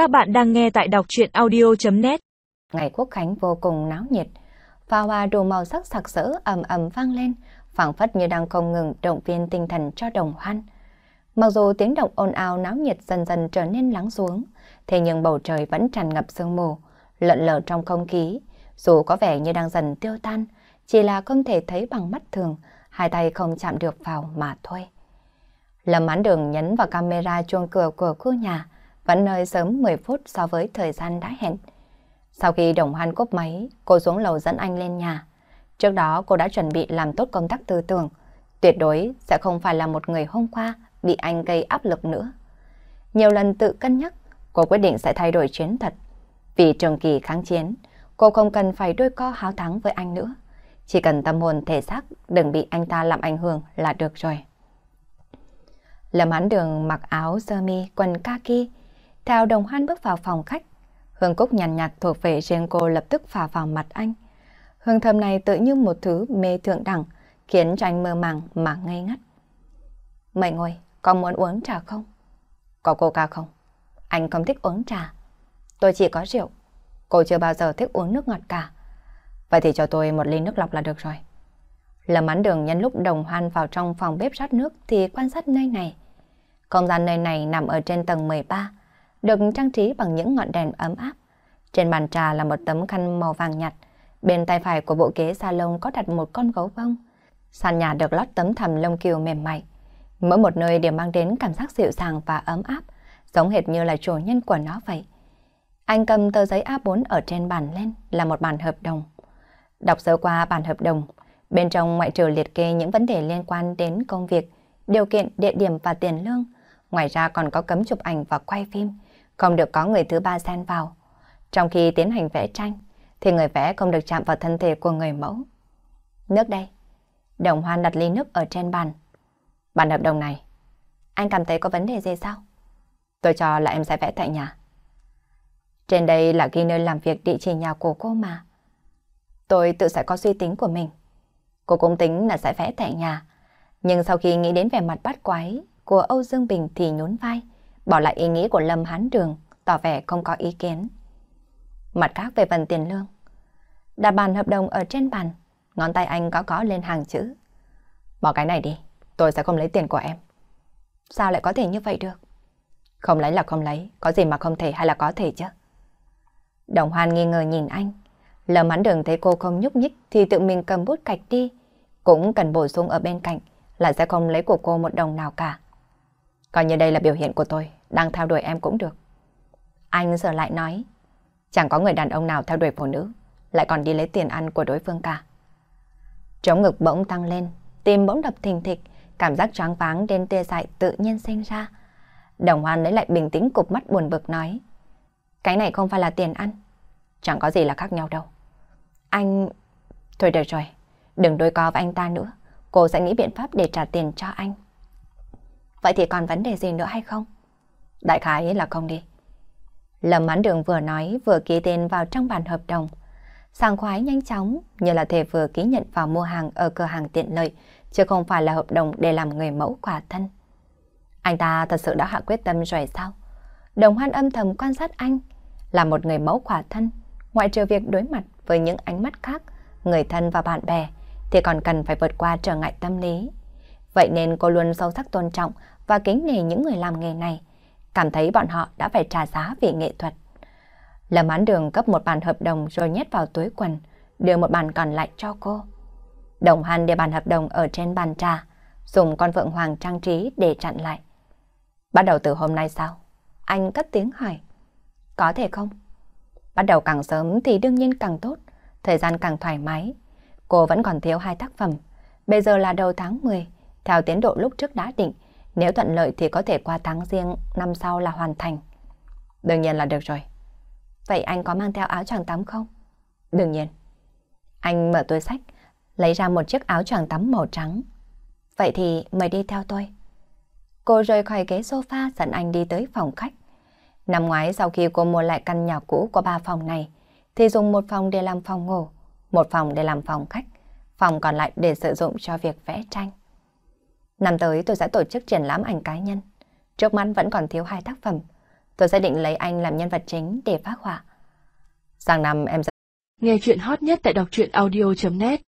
Các bạn đang nghe tại đọc chuyện audio.net Ngày quốc khánh vô cùng náo nhiệt. Pháo hoa đủ màu sắc sặc sỡ ầm ầm vang lên, phảng phất như đang không ngừng động viên tinh thần cho đồng hoan. Mặc dù tiếng động ồn ào náo nhiệt dần dần trở nên lắng xuống, thế nhưng bầu trời vẫn tràn ngập sương mù, lợn lờ trong không khí, dù có vẻ như đang dần tiêu tan, chỉ là không thể thấy bằng mắt thường, hai tay không chạm được vào mà thôi. Lâm án đường nhấn vào camera chuông cửa của khu nhà, vẫn nơi sớm 10 phút so với thời gian đã hẹn. Sau khi đồng hoan cúp máy, cô xuống lầu dẫn anh lên nhà. Trước đó cô đã chuẩn bị làm tốt công tác tư tưởng, tuyệt đối sẽ không phải là một người hôm qua bị anh gây áp lực nữa. Nhiều lần tự cân nhắc, cô quyết định sẽ thay đổi chiến thuật. Vì trường kỳ kháng chiến, cô không cần phải đôi co háo thắng với anh nữa. Chỉ cần tâm hồn thể xác đừng bị anh ta làm ảnh hưởng là được rồi. Lâm Hán Đường mặc áo sơ mi, quần kaki, theo đồng hoan bước vào phòng khách. Hương cúc nhàn nhạt, nhạt thuộc về riêng cô lập tức phả vào mặt anh. Hương thơm này tự như một thứ mê thượng đẳng, khiến cho anh mơ màng mà ngây ngất. Mời ngồi, có muốn uống trà không? Có coca không? Anh không thích uống trà. Tôi chỉ có rượu. Cô chưa bao giờ thích uống nước ngọt cả. Vậy thì cho tôi một ly nước lọc là được rồi. Lâm án đường nhân lúc đồng hoan vào trong phòng bếp rót nước thì quan sát nơi này. Không gian nơi này nằm ở trên tầng 13, được trang trí bằng những ngọn đèn ấm áp. Trên bàn trà là một tấm khăn màu vàng nhạt, bên tay phải của bộ ghế salon có đặt một con gấu bông. Sàn nhà được lót tấm thảm lông kiều mềm mại. Mỗi một nơi đều mang đến cảm giác dịu dàng và ấm áp, giống hệt như là chủ nhân của nó vậy. Anh cầm tờ giấy A4 ở trên bàn lên là một bản hợp đồng. Đọc sơ qua bản hợp đồng, bên trong ngoại trừ liệt kê những vấn đề liên quan đến công việc, điều kiện, địa điểm và tiền lương. Ngoài ra còn có cấm chụp ảnh và quay phim, không được có người thứ ba xen vào. Trong khi tiến hành vẽ tranh, thì người vẽ không được chạm vào thân thể của người mẫu. Nước đây. Đồng hoan đặt ly nước ở trên bàn. Bản hợp đồng này, anh cảm thấy có vấn đề gì sao? Tôi cho là em sẽ vẽ tại nhà. Trên đây là ghi nơi làm việc địa chỉ nhà của cô mà. Tôi tự sẽ có suy tính của mình. Cô cũng tính là sẽ vẽ tại nhà. Nhưng sau khi nghĩ đến vẻ mặt bắt quái của Âu Dương Bình thì nhún vai bỏ lại ý nghĩ của Lâm Hán Đường, tỏ vẻ không có ý kiến. Mặt khác về phần tiền lương. Đặt bàn hợp đồng ở trên bàn, ngón tay anh có có lên hàng chữ. Bỏ cái này đi, tôi sẽ không lấy tiền của em. Sao lại có thể như vậy được? Không lấy là không lấy, có gì mà không thể hay là có thể chứ? Đồng Hoan nghi ngờ nhìn anh. Lâm Hán Đường thấy cô không nhúc nhích thì tự mình cầm bút cạch đi. Cũng cần bổ sung ở bên cạnh là sẽ không lấy của cô một đồng nào cả. Coi như đây là biểu hiện của tôi, đang theo đuổi em cũng được. Anh giờ lại nói, chẳng có người đàn ông nào theo đuổi phụ nữ, lại còn đi lấy tiền ăn của đối phương cả. Trống ngực bỗng tăng lên, tim bỗng đập thình thịch, cảm giác choáng váng đến tê dại tự nhiên sinh ra. Đồng Hoan lấy lại bình tĩnh cục mắt buồn bực nói, cái này không phải là tiền ăn, chẳng có gì là khác nhau đâu. Anh... Thôi được rồi, đừng đôi co với anh ta nữa, cô sẽ nghĩ biện pháp để trả tiền cho anh. Vậy thì còn vấn đề gì nữa hay không? Đại khái là không đi. Lâm Mãn Đường vừa nói vừa ký tên vào trong bản hợp đồng. Sàng khoái nhanh chóng như là thể vừa ký nhận vào mua hàng ở cửa hàng tiện lợi, chứ không phải là hợp đồng để làm người mẫu quả thân. Anh ta thật sự đã hạ quyết tâm rồi sao? Đồng hoan âm thầm quan sát anh, là một người mẫu quả thân, ngoại trừ việc đối mặt với những ánh mắt khác, người thân và bạn bè, thì còn cần phải vượt qua trở ngại tâm lý. Vậy nên cô luôn sâu sắc tôn trọng và kính nể những người làm nghề này, cảm thấy bọn họ đã phải trả giá vì nghệ thuật. Lâm án đường cấp một bản hợp đồng rồi nhét vào túi quần, đưa một bản còn lại cho cô. Đồng Hàn để bản hợp đồng ở trên bàn trà, dùng con vượng hoàng trang trí để chặn lại. Bắt đầu từ hôm nay sao? Anh cất tiếng hỏi. Có thể không? Bắt đầu càng sớm thì đương nhiên càng tốt, thời gian càng thoải mái. Cô vẫn còn thiếu hai tác phẩm. Bây giờ là đầu tháng 10, theo tiến độ lúc trước đã định, nếu thuận lợi thì có thể qua tháng riêng năm sau là hoàn thành. Đương nhiên là được rồi. Vậy anh có mang theo áo choàng tắm không? Đương nhiên. Anh mở túi sách, lấy ra một chiếc áo choàng tắm màu trắng. Vậy thì mời đi theo tôi. Cô rời khỏi ghế sofa dẫn anh đi tới phòng khách. Năm ngoái sau khi cô mua lại căn nhà cũ có ba phòng này, thì dùng một phòng để làm phòng ngủ, một phòng để làm phòng khách, phòng còn lại để sử dụng cho việc vẽ tranh. Năm tới tôi sẽ tổ chức triển lãm ảnh cá nhân. Trước mắt vẫn còn thiếu hai tác phẩm. tôi sẽ định lấy anh làm nhân vật chính để phát họa. Sang năm em sẽ... Nghe chuyện hot nhất tại đọc truyện audio.net